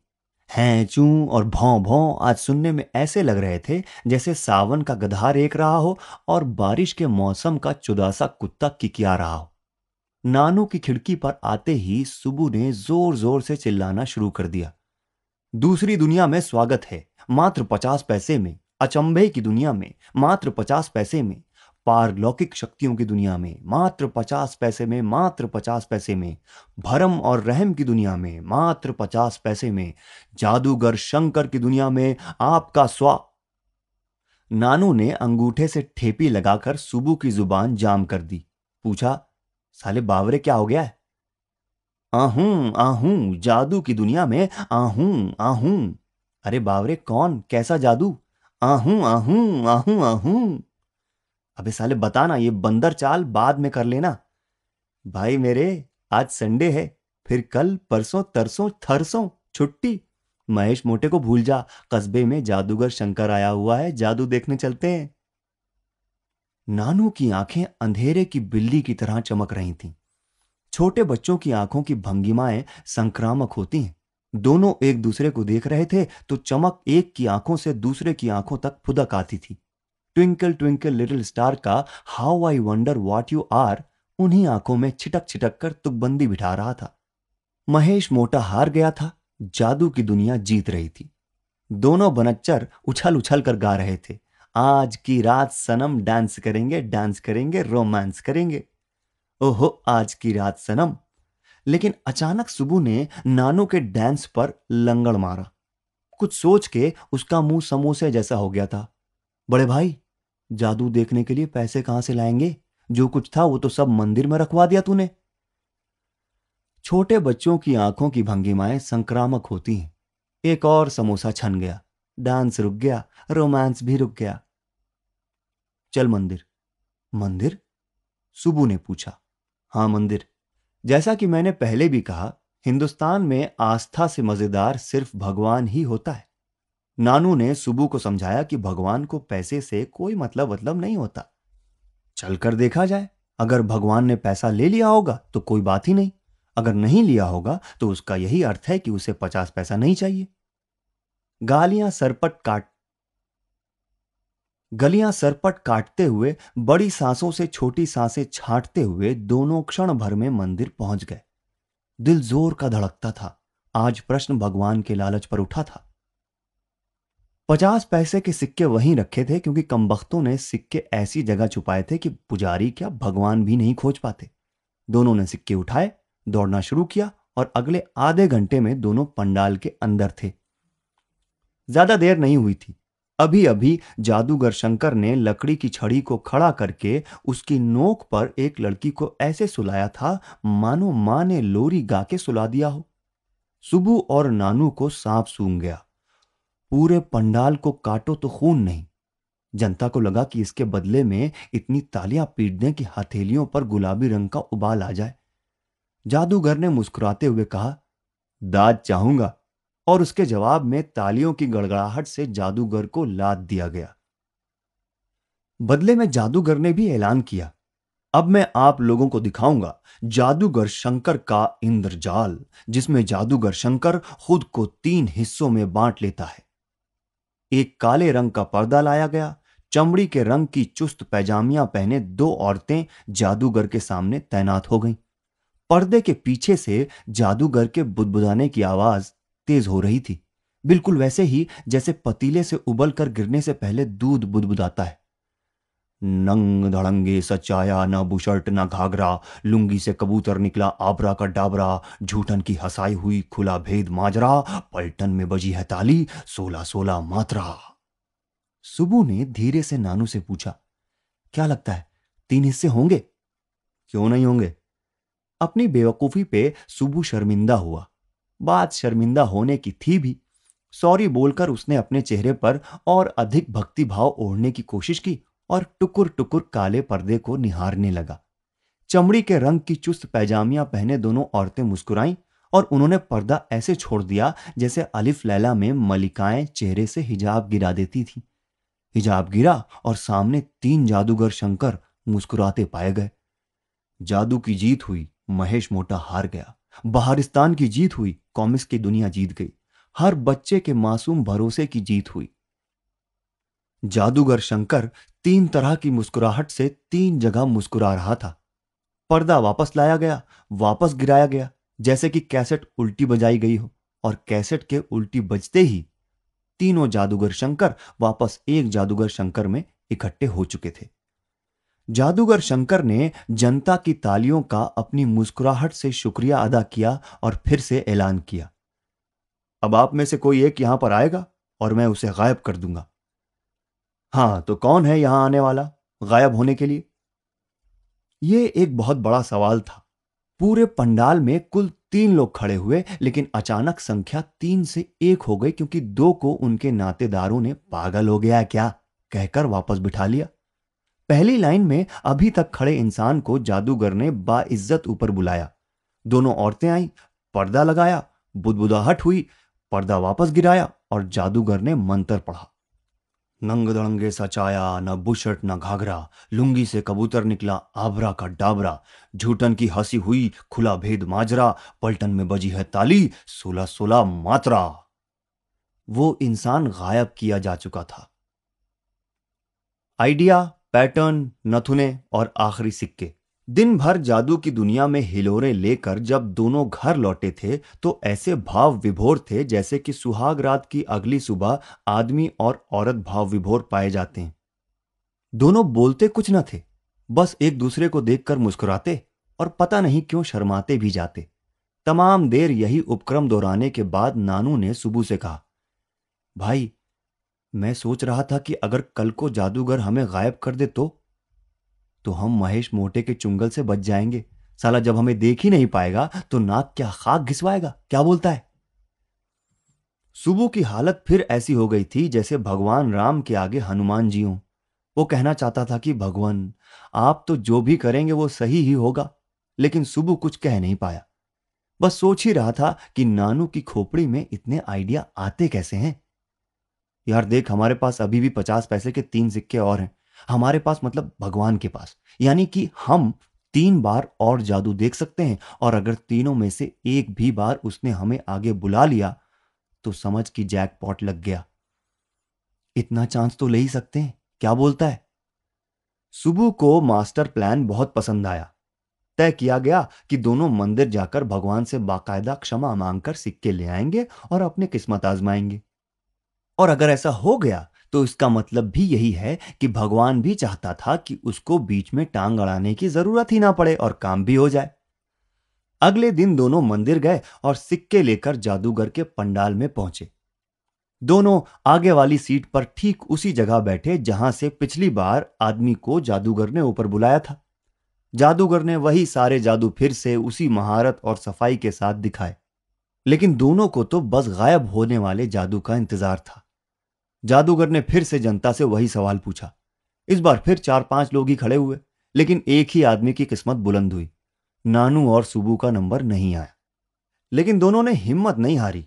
हैं, चू और भौं भौं आज सुनने में ऐसे लग रहे थे जैसे सावन का गधार एक रहा हो और बारिश के मौसम का चुदासा कुत्ता किकिया रहा हो। नानू की खिड़की पर आते ही सुबु ने ज़ोर ज़ोर से चिल्लाना शुरू कर दिया। दूसरी दुनिया में स्वागत है, मात्र पचास पैसे में। अचंभे की दुनिया में, मात्र पचास पैसे में, पारलौकिक शक्तियों की दुनिया में, मात्र पचास पैसे में, मात्र पचास पैसे में, भरम और रहम की दुनिया में, मात्र पचास पैसे में, जादूगर शंकर की दुनिया में आपका स्वा। नानू ने अंगूठे से ठेपी लगाकर सुबू की ज़ुबान जाम कर दी। पूछा, साले बावरे, क्या हो गया है? आहू, आहूं, जादू की दुनिया में, आहू आहू। अरे बावरे, कौन? कैसा जादू? आहूं आहूं आहूं आहूं। अबे साले, बता ना, ये बंदर चाल बाद में कर लेना। भाई मेरे, आज संडे है, फिर कल, परसों, तरसों, थरसों, छुट्टी। महेश मोटे को भूल जा, कस्बे में जादूगर शंकर आया हुआ है, जादू देखने चलते हैं। नानू की आँखें अंधेरे की बिल्ली की तरह चमक रही थीं। छोटे बच्चों की आँखों की भंगिमाएँ संक्रामक होती हैं। दोनों एक दूसरे को देख रहे थे तो चमक एक की आँखों से दूसरे की आँखों तक फुदक आती थी। ट्विंकल ट्विंकल, लिटिल स्टार का how I wonder what you are उन्हीं आँखों में छिटक छिटक कर तुकबंदी बिठा रहा था। महेश मोटा हार गया था, जादू की दुनिया जीत रही थी। दोनों बनच्चर उछल उछल कर गा रहे थे। आज की रात सनम डांस करेंगे डांस करेंगे, रोमांस करेंगे। ओहो, आज की रात सनम लेकिन अचानक सुबह ने नानू के डांस पर लंगड़ मारा। कुछ सोच के उसका मुँह समोसे जैसा हो गया था। बड़े भाई, जादू देखने के लिए पैसे कहाँ से लाएँगे? जो कुछ था वो तो सब मंदिर में रखवा दिया तूने। छोटे बच्चों की आँखों की भंगिमाएँ संक्रामक होती हैं। एक और समोसा छन गया। डांस रुक गया रोमांस भी रुक गया। चल मंदिर। मंदिर? सुबू ने पूछा। हाँ मंदिर। जैसा कि मैंने पहले भी कहा, हिंदुस्तान में आस्था से मज़ेदार सिर्फ़ भगवान ही होता है। नानू ने सुबू को समझाया कि भगवान को पैसे से कोई मतलब मतलब नहीं होता। चलकर देखा जाए, अगर भगवान ने पैसा ले लिया होगा तो कोई बात ही नहीं। अगर नहीं लिया होगा तो उसका यही अर्थ है कि उसे पचास पैसा नहीं चाहिए। गालियाँ सरपट काट गलियाँ सरपट काटते हुए, बड़ी सांसों से छोटी साँसें छाटते हुए दोनों क्षण भर में मंदिर पहुँच गए। दिल ज़ोर का धड़कता था। आज प्रश्न भगवान के लालच पर उठा था। पचास पैसे के सिक्के वहीं रखे थे क्योंकि कमबख्तों ने सिक्के ऐसी जगह छुपाए थे कि पुजारी क्या भगवान भी नहीं खोज पाते। दोनों ने सिक्के उठाए, दौड़ना शुरू किया और अगले आधे घंटे में दोनों पंडाल के अंदर थे। ज़्यादा देर नहीं हुई थी। अभी अभी जादूगर शंकर ने लकड़ी की छड़ी को खड़ा करके उसकी नोक पर एक लड़की को ऐसे सुलाया था, मानो माँ ने लोरी गा के सुला दिया हो। सुबू और नानू को सांप सूंघ गया। पूरे पंडाल को काटो तो खून नहीं। जनता को लगा कि इसके बदले में इतनी तालियाँ पीट दें कि हथेलियों पर गुलाबी रंग का उबाल आ जाए। जादूगर ने मुस्कुराते हुए कहा, दाद चाहूँगा। और उसके जवाब में तालियों की गड़गड़ाहट से जादूगर को लाद दिया गया। बदले में जादूगर ने भी ऐलान किया। अब मैं आप लोगों को दिखाऊँगा जादूगर शंकर का इंद्रजाल, जिसमें जादूगर शंकर खुद को तीन हिस्सों में बांट लेता है। एक काले रंग का पर्दा लाया गया, चमड़ी के रंग की चुस्त पैजामियाँ पहने दो औरतें जादूगर के सामने तैनात हो गईं। पर्दे के पीछे से जादूगर के बुदबुदाने की आवाज़ तेज हो रही थी। बिल्कुल वैसे ही जैसे पतीले से उबल कर गिरने से पहले दूध बुदबुदाता है। नंग धड़ंगे सचाया ना बुशर्ट न घाघरा, लुंगी से कबूतर निकला आबरा का डाबरा, झूठन की हसाई हुई खुला भेद माजरा, पलटन में बजी है ताली सोलह सोलह मात्रा। सुबु ने धीरे से नानू से पूछा, क्या लगता है, तीन हिस्से होंगे? क्यों नहीं होंगे? अपनी बेवकूफ़ी पे सुबू शर्मिंदा हुआ। बात शर्मिंदा होने की थी भी। सॉरी बोलकर उसने अपने चेहरे पर और अधिक भक्ति भाव ओढ़ने की कोशिश की और टुकुर टुकुर काले पर्दे को निहारने लगा। चमड़ी के रंग की चुस्त पैजामियाँ पहने दोनों औरतें मुस्कुराईं और उन्होंने पर्दा ऐसे छोड़ दिया जैसे अलिफ लैला में मलिकाएँ चेहरे से हिजाब गिरा देती थी। हिजाब गिरा और सामने तीन जादूगर शंकर मुस्कुराते पाए गए। जादू की जीत हुई, महेश मोटा हार गया। बहारिस्तान की जीत हुई कॉमिक्स की दुनिया जीत गई। हर बच्चे के मासूम भरोसे की जीत हुई। जादूगर शंकर तीन तरह की मुस्कुराहट से तीन जगह मुस्कुरा रहा था। पर्दा वापस लाया गया, वापस गिराया गया, जैसे कि कैसेट उल्टी बजाई गई हो, और कैसेट के उल्टी बजते ही तीनों जादूगर शंकर वापस एक जादूगर शंकर में इकट्ठे हो चुके थे। जादूगर शंकर ने जनता की तालियों का अपनी मुस्कुराहट से शुक्रिया अदा किया और फिर से ऐलान किया। अब आप में से कोई एक यहाँ पर आएगा और मैं उसे गायब कर दूँगा। हाँ तो कौन है यहाँ आने वाला गायब होने के लिए? यह एक बहुत बड़ा सवाल था। पूरे पंडाल में कुल तीन लोग खड़े हुए, लेकिन अचानक संख्या तीन से एक हो गई क्योंकि दो को उनके नातेदारों ने पागल हो गया क्या? कहकर वापस बिठा लिया। पहली लाइन में अभी तक खड़े इंसान को जादूगर ने बाइज्जत ऊपर बुलाया। दोनों औरतें आई, पर्दा लगाया, बुदबुदाहट हुई, पर्दा वापस गिराया और जादूगर ने मंत्र पढ़ा। नंग दड़ंगे सचाया, न बुशर्ट, न घाघरा, लुंगी से कबूतर निकला आबरा का डाबरा, झूठन की हँसी हुई, खुला भेद माजरा, पलटन में बजी है ताली सोलह सोलह मात्रा। वो इंसान गायब किया जा चुका था। आइडिया पैटर्न नथुने और आखिरी सिक्के। दिन भर जादू की दुनिया में हिलोरे लेकर जब दोनों घर लौटे थे तो ऐसे भाव विभोर थे जैसे कि सुहाग रात की अगली सुबह आदमी और औरत भाव विभोर पाए जाते हैं। दोनों बोलते कुछ न थे, बस एक दूसरे को देखकर मुस्कुराते और पता नहीं क्यों शर्माते भी जाते। तमाम देर यही उपक्रम दोहराने के बाद नानू ने सुबह से कहा, भाई मैं सोच रहा था कि अगर कल को जादूगर हमें गायब कर दे तो? तो हम महेश मोटे के चुंगल से बच जाएँगे। साला जब हमें देख ही नहीं पाएगा तो नाक क्या खाक घिसवाएगा? क्या बोलता है? सुबह की हालत फिर ऐसी हो गई थी जैसे भगवान राम के आगे हनुमान जी हों। वो कहना चाहता था कि, भगवान, आप तो जो भी करेंगे वो सही ही होगा। लेकिन सुबह कुछ कह नहीं पाया। बस सोच ही रहा था कि नानू की खोपड़ी में इतने आइडिया आते कैसे हैं? यार देख, हमारे पास अभी भी पचास पैसे के तीन सिक्के और हैं। हमारे पास मतलब भगवान के पास। यानी कि हम तीन बार और जादू देख सकते हैं और अगर तीनों में से एक भी बार उसने हमें आगे बुला लिया तो समझ कि जैकपॉट लग गया। इतना चांस तो ले ही सकते हैं। क्या बोलता है? सुबह को मास्टर प्लान बहुत पसंद आया। तय किया गया कि दोनों मंदिर जाकर भगवान से बाकायदा क्षमा मांगकर सिक्के ले आएँगे और अपने किस्मत आजमाएँगे। और अगर ऐसा हो गया तो इसका मतलब भी यही है कि भगवान भी चाहता था कि उसको बीच में टांग अड़ाने की ज़रूरत ही ना पड़े और काम भी हो जाए। अगले दिन दोनों मंदिर गए और सिक्के लेकर जादूगर के पंडाल में पहुँचे। दोनों आगे वाली सीट पर ठीक उसी जगह बैठे जहाँ से पिछली बार आदमी को जादूगर ने ऊपर बुलाया था। जादूगर ने वही सारे जादू फिर से उसी महारत और सफ़ाई के साथ दिखाए। लेकिन दोनों को तो बस गायब होने वाले जादू का इंतज़ार था। जादूगर ने फिर से जनता से वही सवाल पूछा। इस बार फिर चार पाँच लोग ही खड़े हुए, लेकिन एक ही आदमी की किस्मत बुलंद हुई। नानू और सुबू का नंबर नहीं आया। लेकिन दोनों ने हिम्मत नहीं हारी।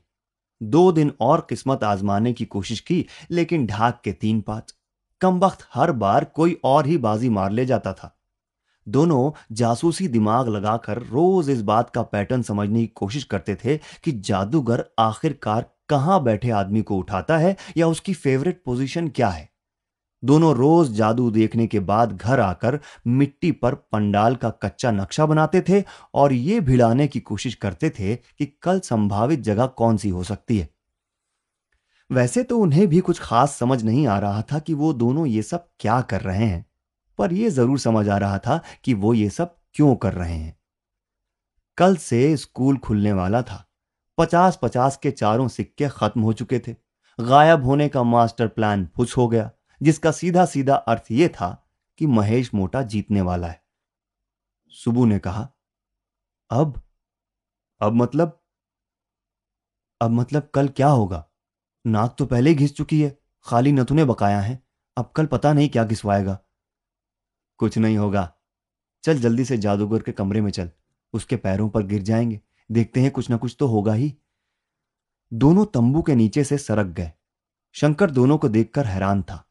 दो दिन और किस्मत आजमाने की कोशिश की, लेकिन ढाक के तीन पाँच। कम वक्त हर बार कोई और ही बाजी मार ले जाता था। दोनों जासूसी दिमाग लगाकर रोज इस बात का पैटर्न समझने की कोशिश करते थे कि जादूगर आखिरकार कहाँ बैठे आदमी को उठाता है या उसकी फेवरेट पोजीशन क्या है? दोनों रोज जादू देखने के बाद घर आकर मिट्टी पर पंडाल का कच्चा नक्शा बनाते थे और ये भिड़ाने की कोशिश करते थे कि कल संभावित जगह कौन सी हो सकती है। वैसे तो उन्हें भी कुछ खास समझ नहीं आ रहा था कि वो दोनों ये सब क्या कर रहे हैं, पर यह ज़रूर समझ आ रहा था कि वो ये सब क्यों कर रहे हैं। कल से स्कूल खुलने वाला था। पचास पचास के चारों सिक्के खत्म हो चुके थे। गायब होने का मास्टर प्लान फुस हो गया, जिसका सीधा सीधा अर्थ यह था कि महेश मोटा जीतने वाला है। सुबु ने कहा, अब? अब मतलब? अब मतलब कल क्या होगा? नाक तो पहले ही घिस चुकी है, खाली नथुने बकाया है, अब कल पता नहीं क्या घिसवाएगा। कुछ नहीं होगा, चल जल्दी से जादूगर के कमरे में चल, उसके पैरों पर गिर जाएँगे। देखते हैं कुछ ना कुछ तो होगा ही। दोनों तंबू के नीचे से सरक गए। शंकर दोनों को देखकर हैरान था।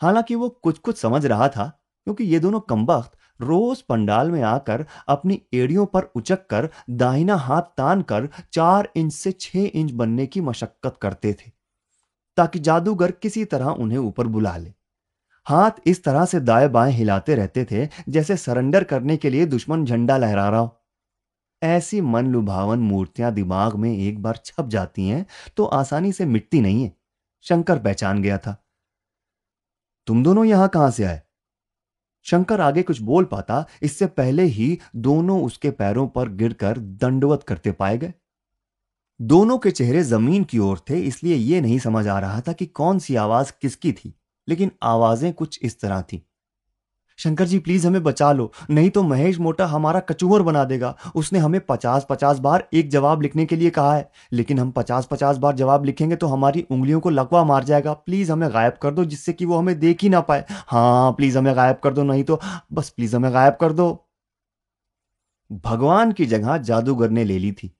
हालाँकि वो कुछ कुछ समझ रहा था, क्योंकि ये दोनों कमबख्त रोज पंडाल में आकर अपनी एड़ियों पर उचक कर दाहिना हाथ तान कर चार इंच से छह इंच बनने की मशक्कत करते थे, ताकि जादूगर किसी तरह उन्हें ऊपर बुला ले। हाथ इस तरह से दाएँ बाएँ हिलाते रहते थे, जैसे सरेंडर करने के लिए दुश्मन झंडा लहरा रहा हो। ऐसी मन लुभावन मूर्तियाँ दिमाग में एक बार छप जाती हैं तो आसानी से मिटती नहीं है। शंकर पहचान गया था। तुम दोनों यहाँ कहाँ से आए? शंकर आगे कुछ बोल पाता, इससे पहले ही दोनों उसके पैरों पर गिरकर दंडवत करते पाए गए। दोनों के चेहरे ज़मीन की ओर थे, इसलिए यह नहीं समझ आ रहा था कि कौन सी आवाज़ किसकी थी, लेकिन आवाज़ें कुछ इस तरह थी। शंकर जी प्लीज़ हमें बचा लो। नहीं तो महेश मोटा हमारा कचूमर बना देगा। उसने हमें पचास पचास बार एक जवाब लिखने के लिए कहा है। लेकिन हम पचास पचास बार जवाब लिखेंगे तो हमारी उंगलियों को लकवा मार जाएगा। प्लीज़ हमें गायब कर दो जिससे कि वो हमें देख ही ना पाए। हाँ प्लीज़ हमें गायब कर दो, नहीं तो बस प्लीज़ हमें गायब कर दो। भगवान की जगह जादूगर ने ले ली थी।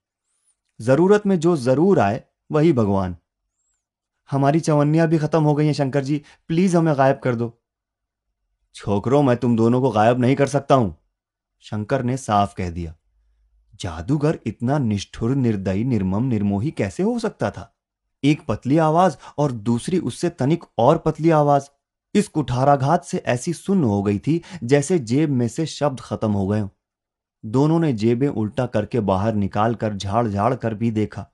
ज़रूरत में जो ज़रूर आए, वही भगवान। हमारी चवन्नियाँ भी खत्म हो गई हैं, शंकर जी। प्लीज़ हमें गायब कर दो। छोकरों, मैं तुम दोनों को गायब नहीं कर सकता हूँ। शंकर ने साफ़ कह दिया। जादूगर इतना निष्ठुर, निर्दयी, निर्मम, निर्मोही कैसे हो सकता था? एक पतली आवाज़ और दूसरी उससे तनिक और पतली आवाज़। इस कुठाराघात से ऐसी सुन्न हो गई थी जैसे जेब में से शब्द खत्म हो गए दोनों ने जेबें उल्टा करके बाहर निकाल कर झाड़ झाड़ कर भी देखा।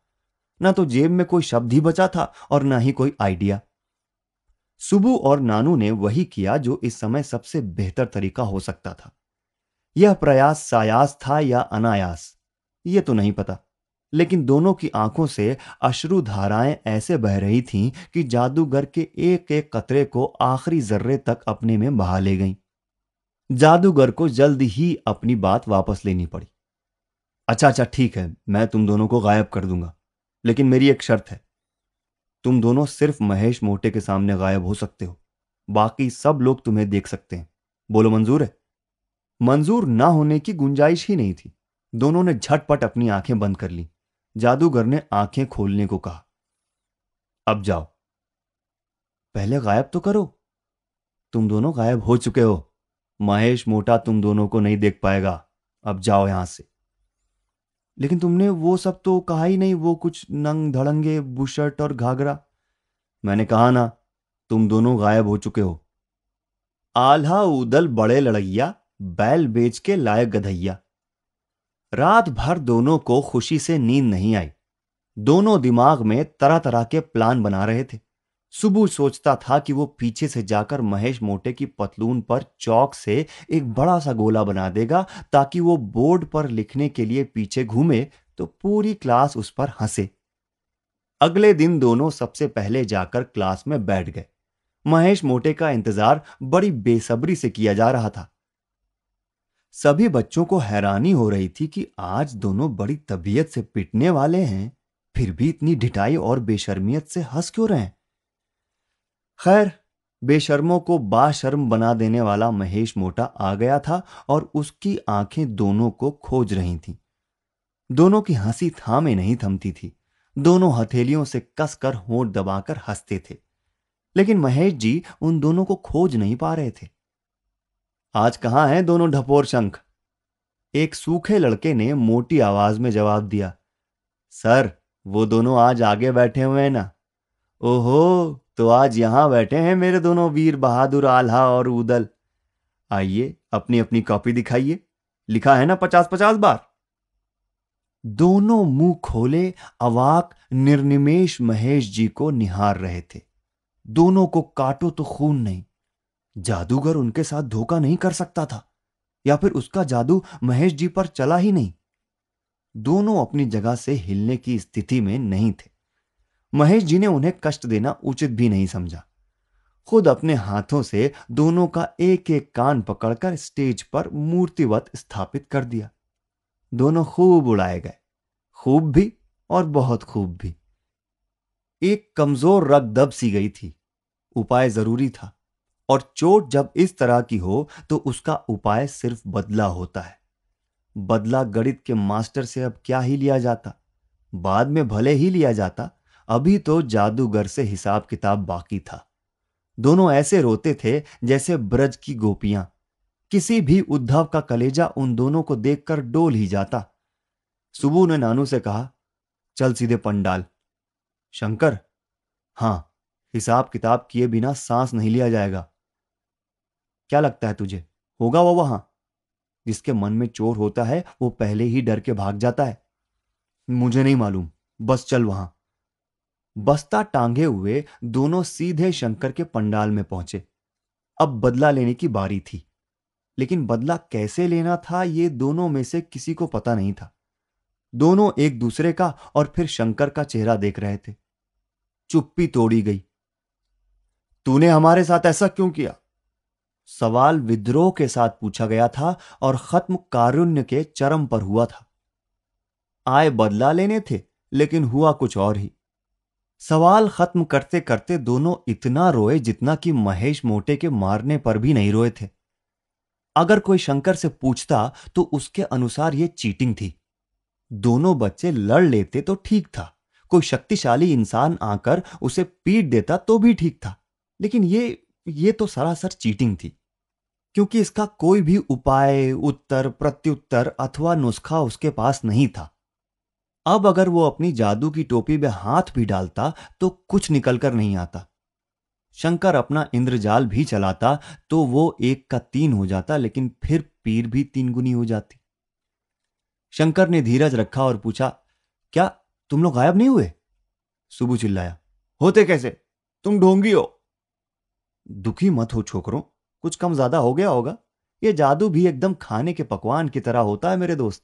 ना तो जेब में कोई शब्द ही बचा था और ना ही कोई आइडिया। सुबु और नानू ने वही किया जो इस समय सबसे बेहतर तरीका हो सकता था। यह प्रयास सायास था या अनायास यह तो नहीं पता, लेकिन दोनों की आँखों से अश्रु धाराएँ ऐसे बह रही थीं कि जादूगर के एक एक कतरे को आखिरी जर्रे तक अपने में बहा ले गईं। जादूगर को जल्द ही अपनी बात वापस लेनी पड़ी। अच्छा अच्छा ठीक है, मैं तुम दोनों को गायब कर दूँगा, लेकिन मेरी एक शर्त है। तुम दोनों सिर्फ़ महेश मोटे के सामने गायब हो सकते हो। बाकी सब लोग तुम्हें देख सकते हैं। बोलो, मंजूर है? मंजूर ना होने की गुंजाइश ही नहीं थी। दोनों ने झटपट अपनी आँखें बंद कर ली। जादूगर ने आँखें खोलने को कहा। अब जाओ। पहले गायब तो करो। तुम दोनों गायब हो चुके हो। महेश मोटा तुम दोनों को नहीं देख पाएगा। अब जाओ यहाँ से। लेकिन तुमने वो सब तो कहा ही नहीं, वो कुछ नंग धड़ंगे, बुशर्ट और घाघरा। मैंने कहा ना, तुम दोनों गायब हो चुके हो। आल्हा उदल बड़े लड़ैया, बैल बेच के लाए गधैया। रात भर दोनों को खुशी से नींद नहीं आई। दोनों दिमाग में तरह तरह के प्लान बना रहे थे। सुबह सोचता था कि वो पीछे से जाकर महेश मोटे की पतलून पर चौक से एक बड़ा सा गोला बना देगा ताकि वो बोर्ड पर लिखने के लिए पीछे घूमे तो पूरी क्लास उस पर हंसे। अगले दिन दोनों सबसे पहले जाकर क्लास में बैठ गए। महेश मोटे का इंतज़ार बड़ी बेसब्री से किया जा रहा था। सभी बच्चों को हैरानी हो रही थी कि आज दोनों बड़ी तबीयत से पिटने वाले हैं, फिर भी इतनी ढिठाई और बेशर्मियत से हंस क्यों रहे हैं? खैर, बेशर्मों को बाशर्म बना देने वाला महेश मोटा आ गया था और उसकी आँखें दोनों को खोज रही थीं। दोनों की हँसी थामे नहीं थमती थी। दोनों हथेलियों से कसकर होंठ दबाकर हँसते थे। लेकिन महेश जी उन दोनों को खोज नहीं पा रहे थे। आज कहाँ हैं दोनों ढपोर शंख? एक सूखे लड़के ने मोटी आवाज़ में जवाब दिया, सर, वो दोनों आज आगे बैठे हुए हैं ना? ओहो तो आज यहाँ बैठे हैं मेरे दोनों वीर बहादुर, आल्हा और उदल आइए अपनी अपनी कॉपी दिखाइए। लिखा है ना पचास पचास बार? दोनों मुँह खोले, अवाक, निर्निमेश महेश जी को निहार रहे थे। दोनों को काटो तो खून नहीं। जादूगर उनके साथ धोखा नहीं कर सकता था, या फिर उसका जादू महेश जी पर चला ही नहीं। दोनों अपनी जगह से हिलने की स्थिति में नहीं थे। महेश जी ने उन्हें कष्ट देना उचित भी नहीं समझा। खुद अपने हाथों से दोनों का एक एक कान पकड़कर स्टेज पर मूर्तिवत स्थापित कर दिया। दोनों खूब उड़ाए गए। खूब भी और बहुत खूब भी। एक कमज़ोर रग दब सी गई थी। उपाय ज़रूरी था और चोट जब इस तरह की हो तो उसका उपाय सिर्फ़ बदला होता है। बदला गणित के मास्टर से अब क्या ही लिया जाता? बाद में भले ही लिया जाता अभी तो जादूगर से हिसाब किताब बाकी था। दोनों ऐसे रोते थे जैसे ब्रज की गोपियाँ। किसी भी उद्धव का कलेजा उन दोनों को देखकर डोल ही जाता। सुबू ने नानू से कहा, चल सीधे पंडाल। शंकर? हाँ, हिसाब किताब किए बिना सांस नहीं लिया जाएगा। क्या लगता है तुझे, होगा वो वहाँ? जिसके मन में चोर होता है, वो पहले ही डर के भाग जाता है। मुझे नहीं मालूम, बस चल वहाँ। बस्ता टांगे हुए दोनों सीधे शंकर के पंडाल में पहुँचे। अब बदला लेने की बारी थी। लेकिन बदला कैसे लेना था, ये दोनों में से किसी को पता नहीं था। दोनों एक दूसरे का और फिर शंकर का चेहरा देख रहे थे। चुप्पी तोड़ी गई। तूने हमारे साथ ऐसा क्यों किया? सवाल विद्रोह के साथ पूछा गया था और खत्म कारुण्य के चरम पर हुआ था। आए बदला लेने थे, लेकिन हुआ कुछ और ही। सवाल खत्म करते करते दोनों इतना रोए जितना कि महेश मोटे के मारने पर भी नहीं रोए थे। अगर कोई शंकर से पूछता तो उसके अनुसार यह चीटिंग थी। दोनों बच्चे लड़ लेते तो ठीक था। कोई शक्तिशाली इंसान आकर उसे पीट देता तो भी ठीक था। लेकिन ये ये तो सरासर चीटिंग थी। क्योंकि इसका कोई भी उपाय, उत्तर, प्रत्युत्तर अथवा नुस्खा उसके पास नहीं था। अब अगर वो अपनी जादू की टोपी में हाथ भी डालता तो कुछ निकलकर नहीं आता। शंकर अपना इंद्रजाल भी चलाता तो वो एक का तीन हो जाता, लेकिन फिर पीर भी तीन गुनी हो जाती। शंकर ने धीरज रखा और पूछा, क्या तुम लोग गायब नहीं हुए? सुबह चिल्लाया, होते कैसे? तुम ढोंगी हो। दुखी मत हो छोकरों, कुछ कम ज़्यादा हो गया होगा। ये जादू भी एकदम खाने के पकवान की तरह होता है मेरे दोस्त।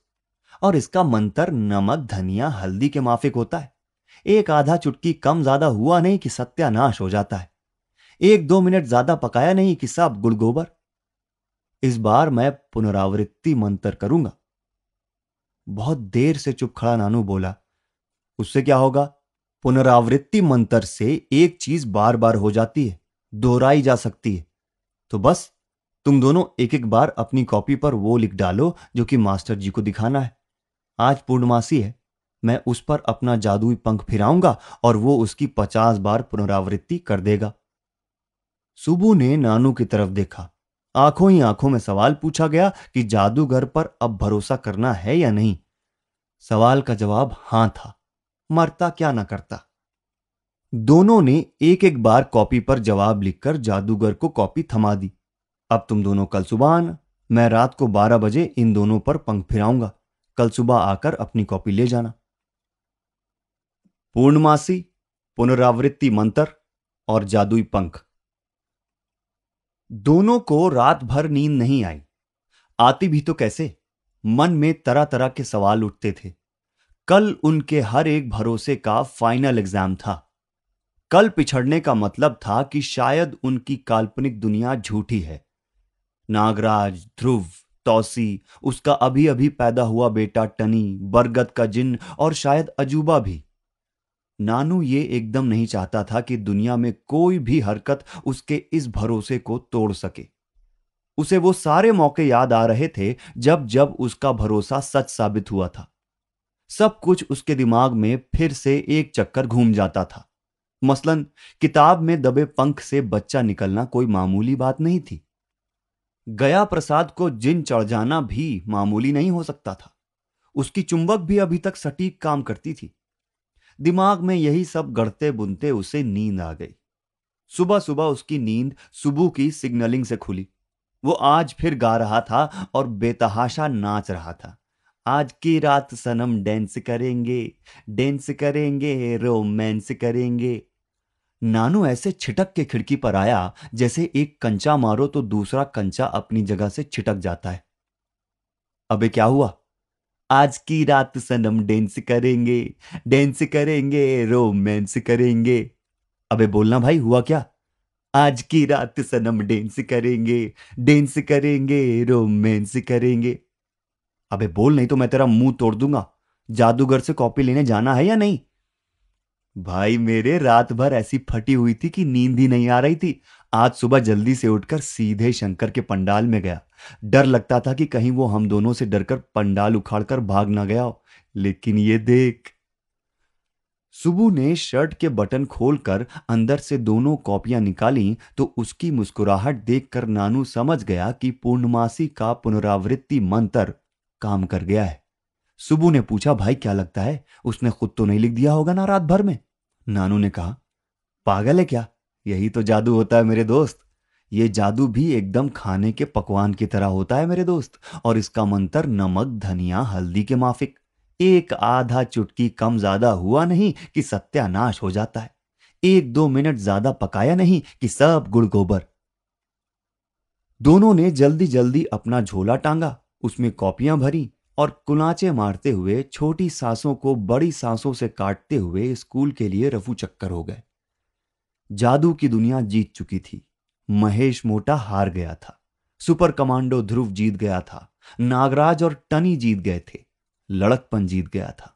और इसका मंत्र नमक, धनिया, हल्दी के माफिक होता है। एक आधा चुटकी कम ज़्यादा हुआ नहीं कि सत्यानाश हो जाता है। एक दो मिनट ज़्यादा पकाया नहीं कि सब गुड़ गोबर इस बार मैं पुनरावृत्ति मंत्र करूँगा। बहुत देर से चुप खड़ा नानू बोला, उससे क्या होगा? पुनरावृत्ति मंत्र से एक चीज़ बार बार हो जाती है, दोहराई जा सकती है। तो बस, तुम दोनों एक एक बार अपनी कॉपी पर वो लिख डालो जो कि मास्टर जी को दिखाना है। आज पूर्णमासी है। मैं उस पर अपना जादुई पंख फिराऊँगा और वो उसकी पचास बार पुनरावृत्ति कर देगा। सुबू ने नानू की तरफ़ देखा। आँखों ही आँखों में सवाल पूछा गया कि जादूगर पर अब भरोसा करना है या नहीं। सवाल का जवाब हाँ था। मरता क्या ना करता। दोनों ने एक एक बार कॉपी पर जवाब लिखकर जादूगर को कॉपी थमा दी। अब तुम दोनों कल सुबह आना। मैं रात को बारह बजे इन दोनों पर पंख फिराऊँगा। कल सुबह आकर अपनी कॉपी ले जाना। पूर्णमासी, पुनरावृत्ति मंत्र और जादुई पंख। दोनों को रात भर नींद नहीं आई। आती भी तो कैसे? मन में तरह तरह के सवाल उठते थे। कल उनके हर एक भरोसे का फाइनल एग्ज़ाम था। कल पिछड़ने का मतलब था कि शायद उनकी काल्पनिक दुनिया झूठी है। नागराज, ध्रुव तौसी, उसका अभी अभी पैदा हुआ बेटा टनी, बरगद का जिन और शायद अजूबा भी। नानू ये एकदम नहीं चाहता था कि दुनिया में कोई भी हरकत उसके इस भरोसे को तोड़ सके। उसे वो सारे मौके याद आ रहे थे जब जब उसका भरोसा सच साबित हुआ था। सब कुछ उसके दिमाग में फिर से एक चक्कर घूम जाता था। मसलन, किताब में दबे पंख से बच्चा निकलना कोई मामूली बात नहीं थी। गया प्रसाद को जिन चढ़ जाना भी मामूली नहीं हो सकता था, उसकी चुंबक भी अभी तक सटीक काम करती थी। दिमाग में यही सब गढ़ते बुनते उसे नींद आ गई। सुबह सुबह उसकी नींद सुबह की सिग्नलिंग से खुली। वो आज फिर गा रहा था और बेतहाशा नाच रहा था। आज की रात सनम डेंस करेंगे डेंस करेंगे, रोमांस करेंगे। नानू ऐसे छिटक के खिड़की पर आया, जैसे एक कंचा मारो तो दूसरा कंचा अपनी जगह से छिटक जाता है। अबे क्या हुआ? आज की रात सनम डेंस करेंगे डेंस करेंगे रोमांस करेंगे। अबे बोलना भाई, हुआ क्या? आज की रात सनम डेंस करेंगे डेंस करेंगे रोमांस करेंगे। अबे बोल, नहीं तो मैं तेरा मुँह तोड़ दूँगा। जादूगर से कॉपी लेने जाना है या नहीं? भाई मेरे, रात भर ऐसी फटी हुई थी कि नींद ही नहीं आ रही थी। आज सुबह जल्दी से उठकर सीधे शंकर के पंडाल में गया। डर लगता था कि कहीं वो हम दोनों से डरकर पंडाल उखाड़कर भाग ना गया हो। लेकिन ये देख। सुबू ने शर्ट के बटन खोलकर अंदर से दोनों कॉपियाँ निकाली तो उसकी मुस्कुराहट देखकर नानू समझ गया कि पूर्णमासी का पुनरावृत्ति मंत्र काम कर गया है। सुबु ने पूछा, भाई, क्या लगता है? उसने खुद तो नहीं लिख दिया होगा ना रात भर में? नानू ने कहा, पागल है क्या? यही तो जादू होता है मेरे दोस्त। ये जादू भी एकदम खाने के पकवान की तरह होता है मेरे दोस्त, और इसका मंत्र नमक, धनिया, हल्दी के माफिक। एक आधा चुटकी कम ज़्यादा हुआ नहीं कि सत्यानाश हो जाता है। एक दो मिनट ज़्यादा पकाया नहीं कि सब गुड़ गोबर। दोनों ने जल्दी जल्दी अपना झोला टांगा, उसमें कॉपियाँ भरी। और कुनाचे मारते हुए छोटी सांसों को बड़ी सांसों से काटते हुए स्कूल के लिए रफू चक्कर हो गए। जादू की दुनिया जीत चुकी थी। महेश मोटा हार गया था। सुपर कमांडो ध्रुव जीत गया था। नागराज और टनी जीत गए थे। लड़कपन जीत गया था।